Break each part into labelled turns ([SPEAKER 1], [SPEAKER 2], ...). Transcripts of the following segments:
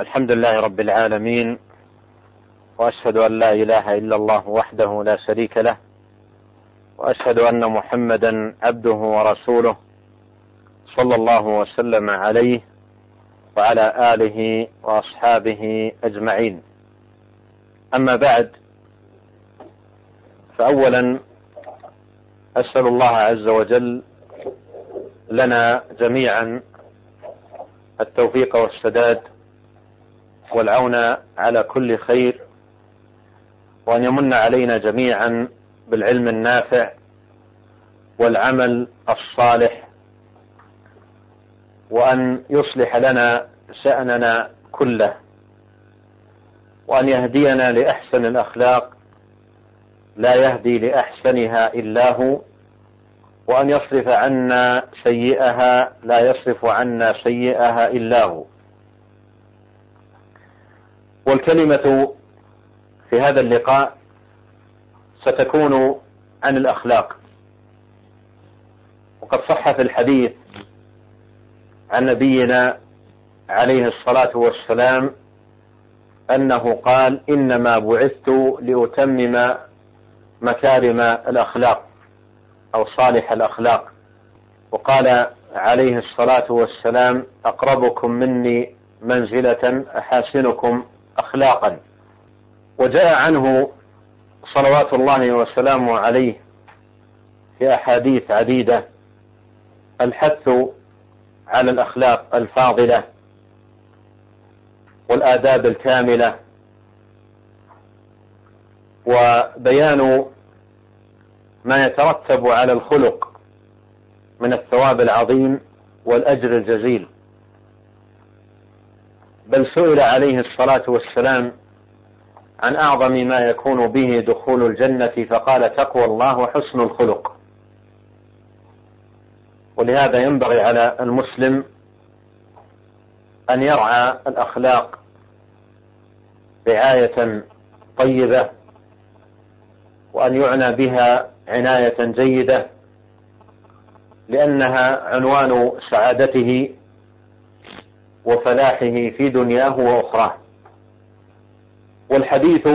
[SPEAKER 1] الحمد لله رب العالمين وأشهد أن لا إله إلا الله وحده لا شريك له وأشهد أن محمدا عبده ورسوله صلى الله وسلم عليه وعلى آله وأصحابه أجمعين. أما بعد فاولا أسأل الله عز وجل لنا جميعا التوفيق والسداد والعون على كل خير وأن يمن علينا جميعا بالعلم النافع والعمل الصالح وأن يصلح لنا شأننا كله وأن يهدينا لأحسن الأخلاق لا يهدي لأحسنها إلا هو وأن يصرف عنا سيئها لا يصرف عنا سيئها إلا هو. والكلمة في هذا اللقاء ستكون عن الأخلاق. وقد صح في الحديث عن نبينا عليه الصلاة والسلام أنه قال إنما بعثت لأتمم مكارم الأخلاق أو صالح الأخلاق وقال عليه الصلاة والسلام أقربكم مني منزلة أحاسنكم أخلاقا. وجاء عنه صلوات الله وسلامه عليه في أحاديث عديدة. الحث على الأخلاق الفاضلة والآداب الكاملة. وبيان ما يترتب على الخلق من الثواب العظيم والأجر الجزيل. بل سئل عليه الصلاة والسلام عن أعظم ما يكون به دخول الجنة فقال تقوى الله وحسن الخلق. ولهذا ينبغي على المسلم أن يرعى الأخلاق رعاية طيبة وأن يعنى بها عناية جيدة لأنها عنوان سعادته وفلاحه في دنياه وأخراه. والحديث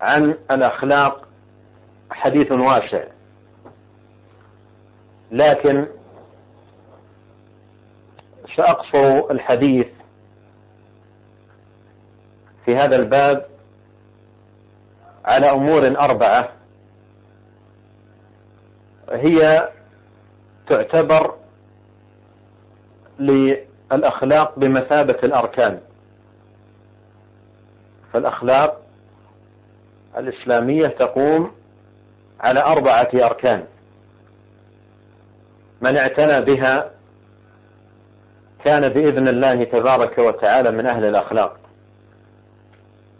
[SPEAKER 1] عن الأخلاق حديث واسع. لكن سأقصر الحديث في هذا الباب على أمور أربعة. هي تعتبر للأخلاق بمثابة الأركان. فالأخلاق الإسلامية تقوم على أربعة أركان. من اعتنى بها كان بإذن الله تبارك وتعالى من أهل الأخلاق.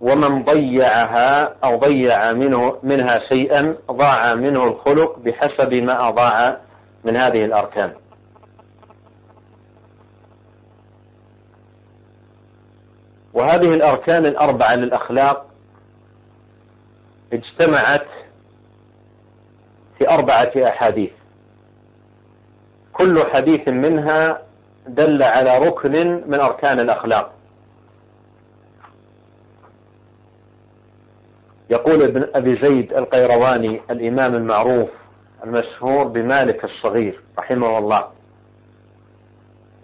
[SPEAKER 1] ومن ضيعها أو ضيع منه منها شيئا ضاع منه الخلق بحسب ما أضاع من هذه الأركان. وهذه الأركان الأربعة للأخلاق اجتمعت في أربعة أحاديث. كل حديث منها دل على ركن من أركان الأخلاق. يقول ابن أبي زيد القيرواني الإمام المعروف المشهور بمالك الصغير رحمه الله.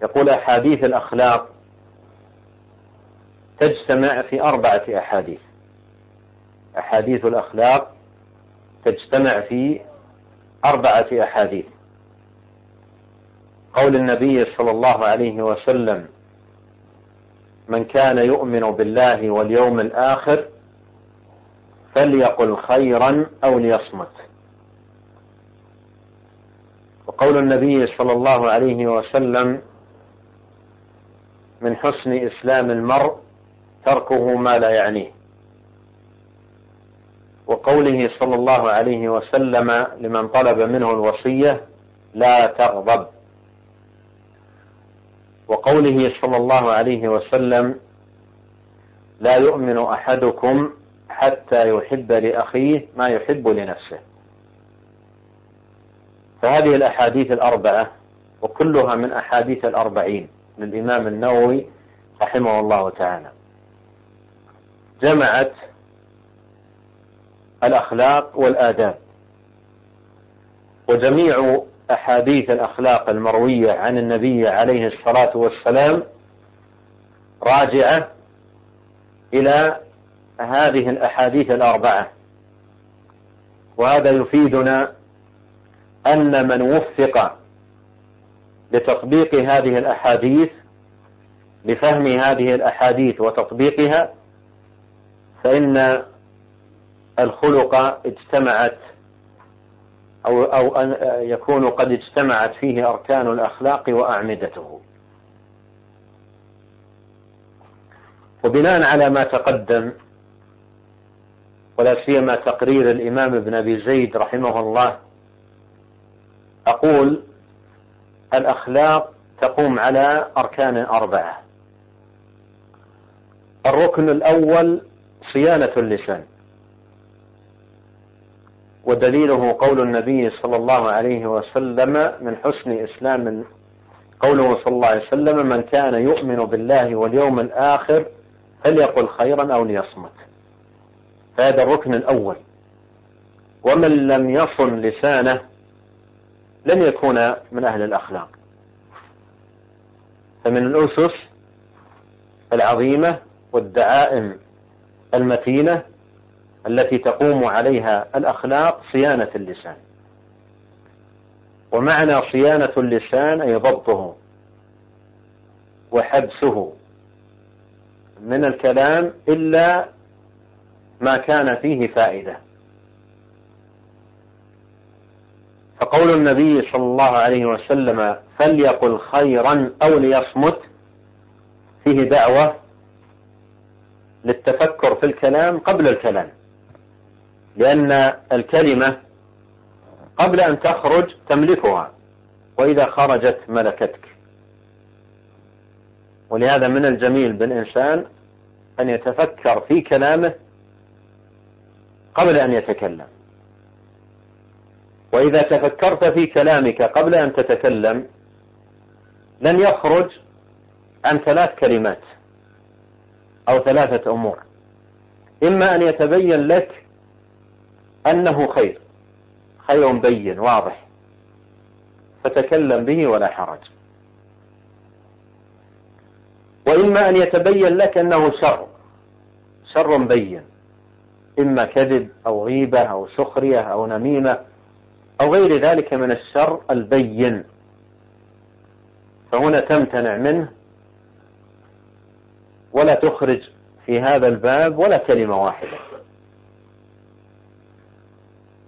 [SPEAKER 1] يقول أحاديث الأخلاق تجتمع في أربعة أحاديث. أحاديث الأخلاق تجتمع في أربعة أحاديث. قول النبي صلى الله عليه وسلم من كان يؤمن بالله واليوم الآخر فليقل خيرا أو ليصمت. وقول النبي صلى الله عليه وسلم من حسن إسلام المرء تركه ما لا يعنيه. وقوله صلى الله عليه وسلم لمن طلب منه الوصية لا تغضب. وقوله صلى الله عليه وسلم لا يؤمن أحدكم حتى يحب لأخيه ما يحب لنفسه. فهذه الأحاديث الأربعة وكلها من أحاديث الأربعين للإمام النووي رحمه الله تعالى. جمعت الأخلاق والآداب. وجميع أحاديث الأخلاق المروية عن النبي عليه الصلاة والسلام راجعة إلى هذه الأحاديث الأربعة. وهذا يفيدنا أن من وفق لتطبيق هذه الأحاديث لفهم هذه الأحاديث وتطبيقها فإن الخلق اجتمعت أو, أو أن يكون قد اجتمعت فيه أركان الأخلاق وأعمدته. وبناء على ما تقدم ولا سيما تقرير الإمام ابن أبي زيد رحمه الله أقول الأخلاق تقوم على أركان أربعة. الركن الأول صيانة اللسان. ودليله قول النبي صلى الله عليه وسلم من حسن إسلام قوله صلى الله عليه وسلم من كان يؤمن بالله واليوم الآخر فليقل خيرا أو ليصمت. فهذا الركن الأول. ومن لم يصن لسانه لن يكون من أهل الأخلاق. فمن الأسس العظيمة والدعائم المتينة التي تقوم عليها الأخلاق صيانة اللسان. ومعنى صيانة اللسان أي ضبطه وحبسه من الكلام إلا ما كان فيه فائدة. فقول النبي صلى الله عليه وسلم فليقل خيرا أو ليصمت فيه دعوة للتفكر في الكلام قبل الكلام. لأن الكلمة قبل أن تخرج تملكها وإذا خرجت ملكتك. ولهذا من الجميل بالإنسان أن يتفكر في كلامه قبل أن يتكلم. وإذا تفكرت في كلامك قبل أن تتكلم لن يخرج عن ثلاث كلمات. أو ثلاثة أمور. إما أن يتبين لك أنه خير. خير بين واضح. فتكلم به ولا حرج. وإما أن يتبين لك أنه شر. شر بين. إما كذب أو غيبة أو سخرية أو نميمة أو غير ذلك من الشر البين. فهنا تمتنع منه ولا تخرج في هذا الباب ولا كلمة واحدة.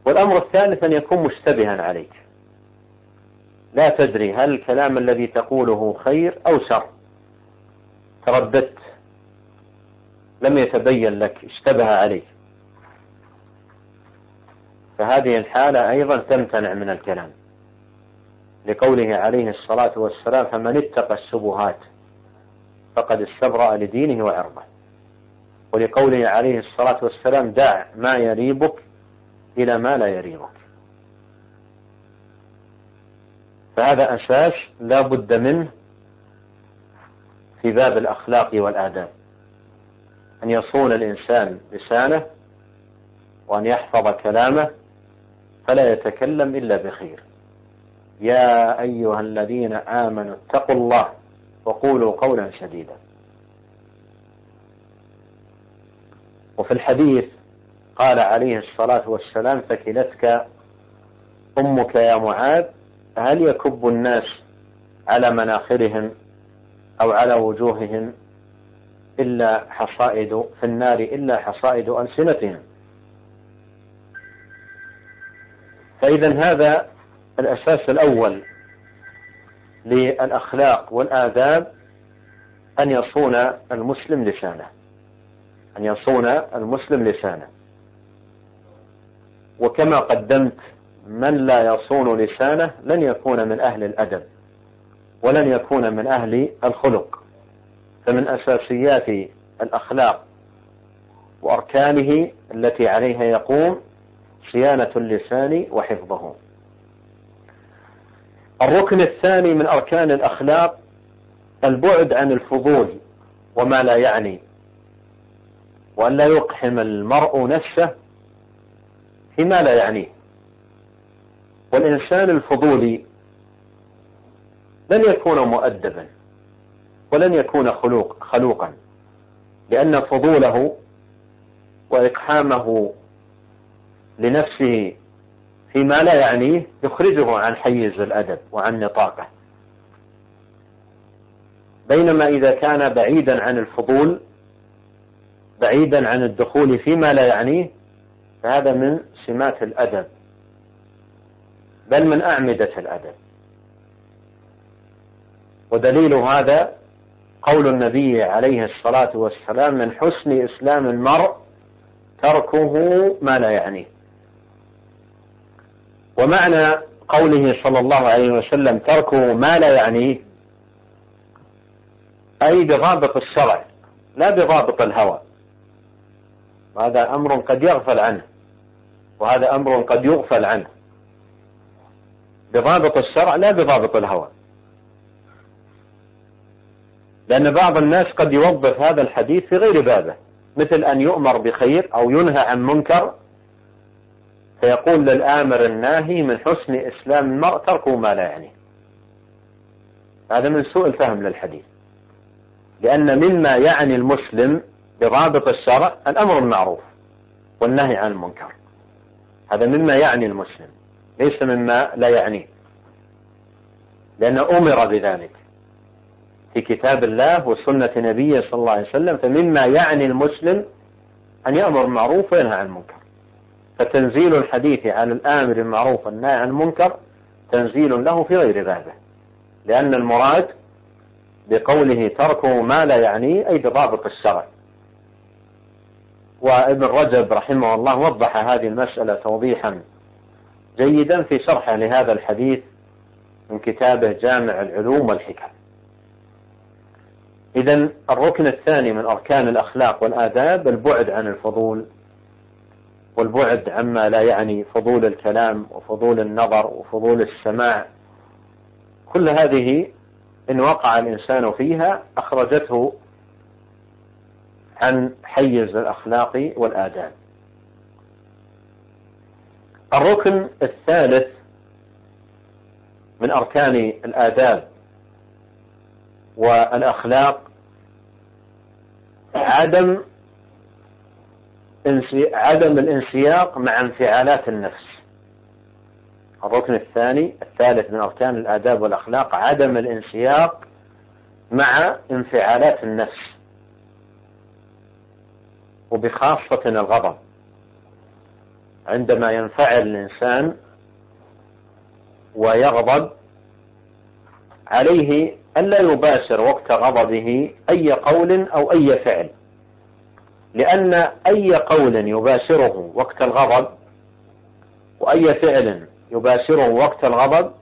[SPEAKER 1] والأمر الثالث أن يكون مشتبها عليك. لا تدري هل الكلام الذي تقوله خير أو شر. ترددت. لم يتبين لك اشتبه عليك. فهذه الحالة أيضا تمتنع من الكلام. لقوله عليه الصلاة والسلام فمن اتقى الشبهات فقد استبرأ لدينه وعرضه. ولقوله عليه الصلاة والسلام دع ما يريبك إلى ما لا يريبك. فهذا أساس لا بد منه في باب الأخلاق والآداب. أن يصون الإنسان لسانه وأن يحفظ كلامه فلا يتكلم إلا بخير. يا أيها الذين آمنوا اتقوا الله وقولوا قولا سديدا وفي الحديث قال عليه الصلاة والسلام فكلتك أمك يا معاذ هل يكب الناس على مناخرهم أو على وجوههم إلا حصائد في النار إلا حصائد ألسنتهم؟ فإذا هذا الأساس الأول. للأخلاق والآداب أن يصون المسلم لسانه. أن يصون المسلم لسانه. وكما قدمت من لا يصون لسانه لن يكون من أهل الأدب ولن يكون من أهل الخلق. فمن أساسيات الأخلاق وأركانه التي عليها يقوم صيانة اللسان وحفظه. الركن الثاني من أركان الأخلاق البعد عن الفضول وما لا يعني وأن لا يقحم المرء نفسه فيما لا يعنيه والإنسان الفضولي لن يكون مؤدبا ولن يكون خلوق خلوقا لأن فضوله وإقحامه لنفسه فيما لا يعنيه يخرجه عن حيز الأدب وعن نطاقه. بينما إذا كان بعيدا عن الفضول بعيدا عن الدخول فيما لا يعنيه فهذا من سمات الأدب. بل من أعمدة الأدب. ودليل هذا قول النبي عليه الصلاة والسلام من حسن إسلام المرء تركه ما لا يعنيه. ومعنى قوله صلى الله عليه وسلم تركه ما لا يعنيه أي بضابط الشرع لا بضابط الهوى. وهذا أمر قد يغفل عنه وهذا أمر قد يغفل عنه. بضابط الشرع لا بضابط الهوى. لأن بعض الناس قد يوظف هذا الحديث في غير بابه مثل أن يؤمر بخير أو ينهى عن منكر فيقول للآمر الناهي من حسن إسلام المرء تركه ما لا يعنيه هذا من سوء الفهم للحديث. لأن مما يعني المسلم بضابط الشرع الأمر المعروف والنهي عن المنكر. هذا مما يعني المسلم ليس مما لا يعنيه لأنه أمر بذلك في كتاب الله وسنة نبيه صلى الله عليه وسلم فمما يعني المسلم أن يأمر بالمعروف وينهى عن المنكر. فتنزيل الحديث عن الآمر بالمعروف والنهي عن المنكر تنزيل له في غير بابه لأن المراد بقوله تركه ما لا يعنيه أي بضابط الشرع. وابن رجب رحمه الله وضح هذه المسألة توضيحا جيدا في شرحه لهذا الحديث من كتابه جامع العلوم والحكم. إذا الركن الثاني من أركان الأخلاق والآداب البعد عن الفضول والبعد عما لا يعني فضول الكلام وفضول النظر وفضول السماع. كل هذه إن وقع الإنسان فيها أخرجته عن حيز الأخلاق والآداب. الركن الثالث من أركان الآداب والأخلاق عدم عدم الانسياق مع انفعالات النفس. الركن الثاني الثالث من أركان الآداب والأخلاق عدم الانسياق مع انفعالات النفس. وبخاصة الغضب. عندما ينفعل الإنسان ويغضب عليه ألا يباشر وقت غضبه أي قول أو أي فعل. لأن أي قول يباشره وقت الغضب وأي فعل يباشره وقت الغضب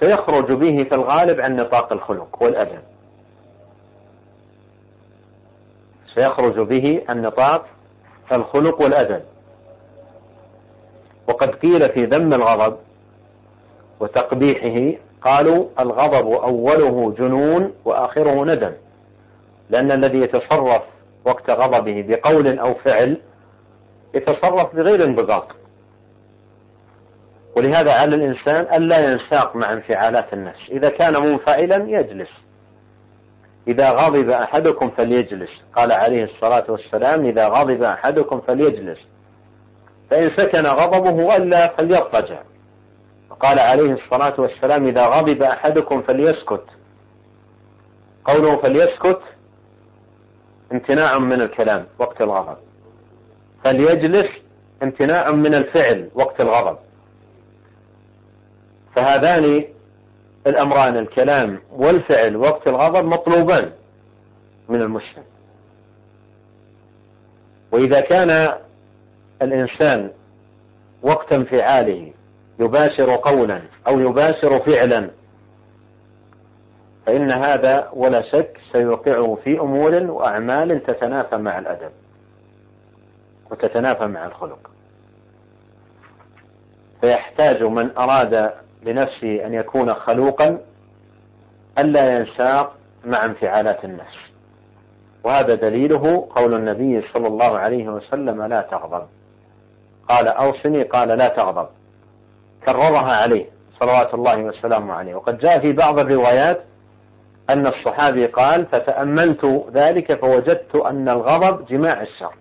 [SPEAKER 1] سيخرج به في الغالب عن نطاق الخلق والأدب سيخرج به عن نطاق الخلق والأدب وقد قيل في ذم الغضب وتقبيحه قالوا الغضب أوله جنون وآخره ندم. لأن الذي يتصرف وقت غضبه بقول أو فعل يتصرف بغير انبساط ولهذا على الإنسان ألا ينساق مع انفعالات النفس. إذا كان منفعلا يجلس. إذا غضب أحدكم فليجلس. قال عليه الصلاة والسلام إذا غضب أحدكم فليجلس. فإن سكن غضبه وإلا فليضطجع قال عليه الصلاة والسلام إذا غضب أحدكم فليسكت. قوله فليسكت امتناع من الكلام وقت الغضب. فليجلس امتناع من الفعل وقت الغضب. فهذان الأمران الكلام والفعل وقت الغضب مطلوبان من المسلم وإذا كان الإنسان وقت انفعاله يباشر قولا أو يباشر فعلا فإن هذا ولا شك سيوقعه في أمور وأعمال تتنافى مع الأدب وتتنافى مع الخلق. فيحتاج من أراد لنفسه أن يكون خلوقا ألا ينساق مع انفعالات النفس. وهذا دليله قول النبي صلى الله عليه وسلم لا تغضب. قال أوصني. قال لا تغضب. كررها عليه صلوات الله وسلامه عليه. وقد جاء في بعض الروايات أن الصحابي قال فتأملت ذلك فوجدت أن الغضب جماع الشر.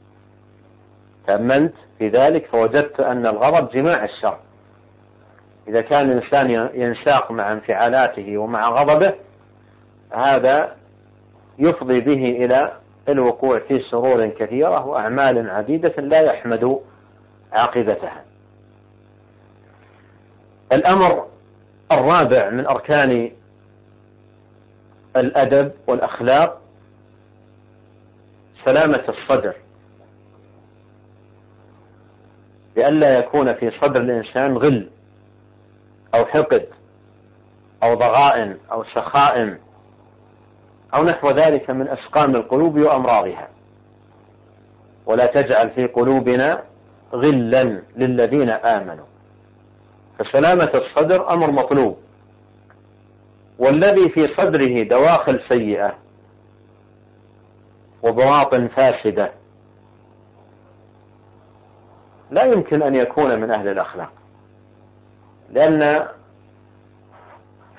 [SPEAKER 1] تأملت في ذلك فوجدت أن الغضب جماع الشر. إذا كان الإنسان ينساق مع انفعالاته ومع غضبه هذا يفضي به إلى الوقوع في سرور كثيرة وأعمال عديدة لا يحمد عاقبتها. الأمر الرابع من أركان الأدب والأخلاق سلامة الصدر. لئلا يكون في صدر الإنسان غل أو حقد أو ضغائن أو سخائم أو نحو ذلك من أسقام القلوب وأمراضها. ولا تجعل في قلوبنا غلا للذين آمنوا. فسلامة الصدر أمر مطلوب. والذي في صدره دواخل سيئة وبواطن فاسدة. لا يمكن أن يكون من أهل الأخلاق لأن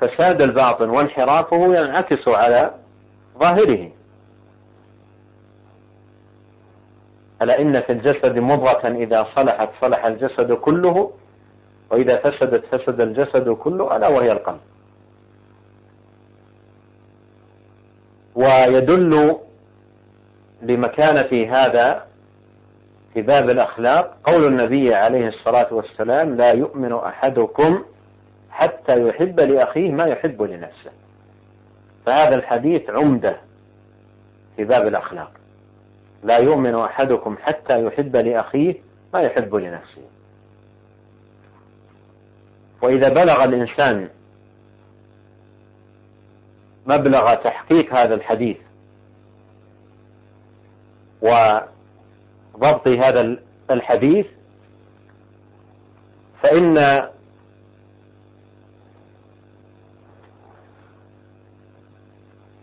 [SPEAKER 1] فساد الباطن وانحرافه ينعكس على ظاهره. ألا إن في الجسد مضغة إذا صلحت صلح الجسد كله وإذا فسدت فسد الجسد كله ألا وهي القلب. ويدل لمكانة هذا في باب الأخلاق. قول النبي عليه الصلاة والسلام لا يؤمن أحدكم حتى يحب لأخيه ما يحب لنفسه. فهذا الحديث عمدة في باب الأخلاق. لا يؤمن أحدكم حتى يحب لأخيه ما يحب لنفسه. وإذا بلغ الإنسان مبلغ تحقيق هذا الحديث وضبط هذا الحديث فإن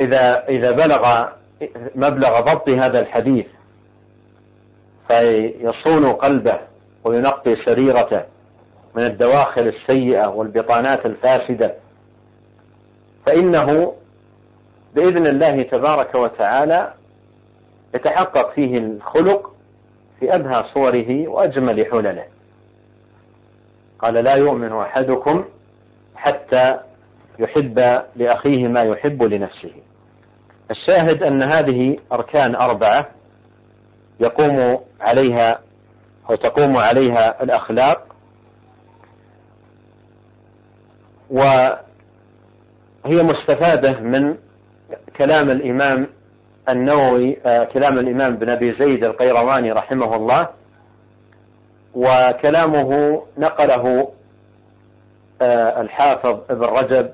[SPEAKER 1] إذا إذا بلغ مبلغ ضبط هذا الحديث فيصون قلبه وينقي سريرته من الدواخل السيئة والبطانات الفاسدة فإنه بإذن الله تبارك وتعالى يتحقق فيه الخلق في أبهى صوره وأجمل حلله. قال لا يؤمن أحدكم حتى يحب لأخيه ما يحب لنفسه. الشاهد أن هذه أركان أربعة يقوم عليها أو تقوم عليها الأخلاق وهي مستفادة من كلام الإمام النووي آه، كلام الإمام بن أبي زيد القيرواني رحمه الله وكلامه نقله آه، الحافظ ابن رجب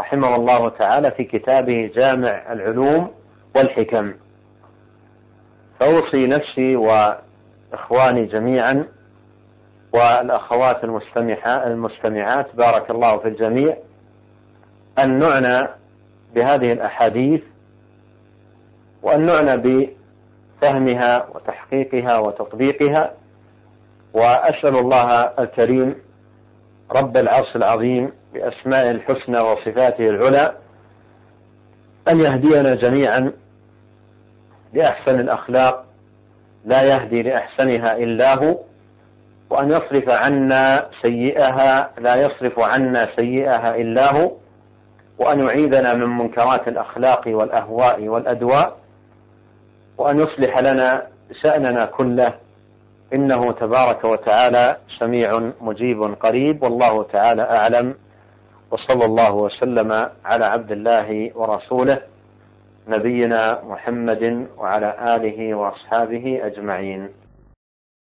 [SPEAKER 1] رحمه الله تعالى في كتابه جامع العلوم والحكم. فأوصي نفسي وإخواني جميعا والأخوات المستمعات بارك الله في الجميع أن نعنى بهذه الأحاديث وأن نعنى بفهمها وتحقيقها وتطبيقها وأسأل الله الكريم رب العرش العظيم بأسماء الحسنى وصفاته العلى أن يهدينا جميعا لأحسن الأخلاق لا يهدي لأحسنها إلا هو وأن يصرف عنا سيئها لا يصرف عنا سيئها إلا هو. وأن يعيذنا من منكرات الأخلاق والأهواء والأدواء وأن يصلح لنا شأننا كله. إنه تبارك وتعالى سميع مجيب قريب. والله تعالى أعلم. وصلى الله وسلم على عبد الله ورسوله نبينا محمد وعلى آله وأصحابه أجمعين.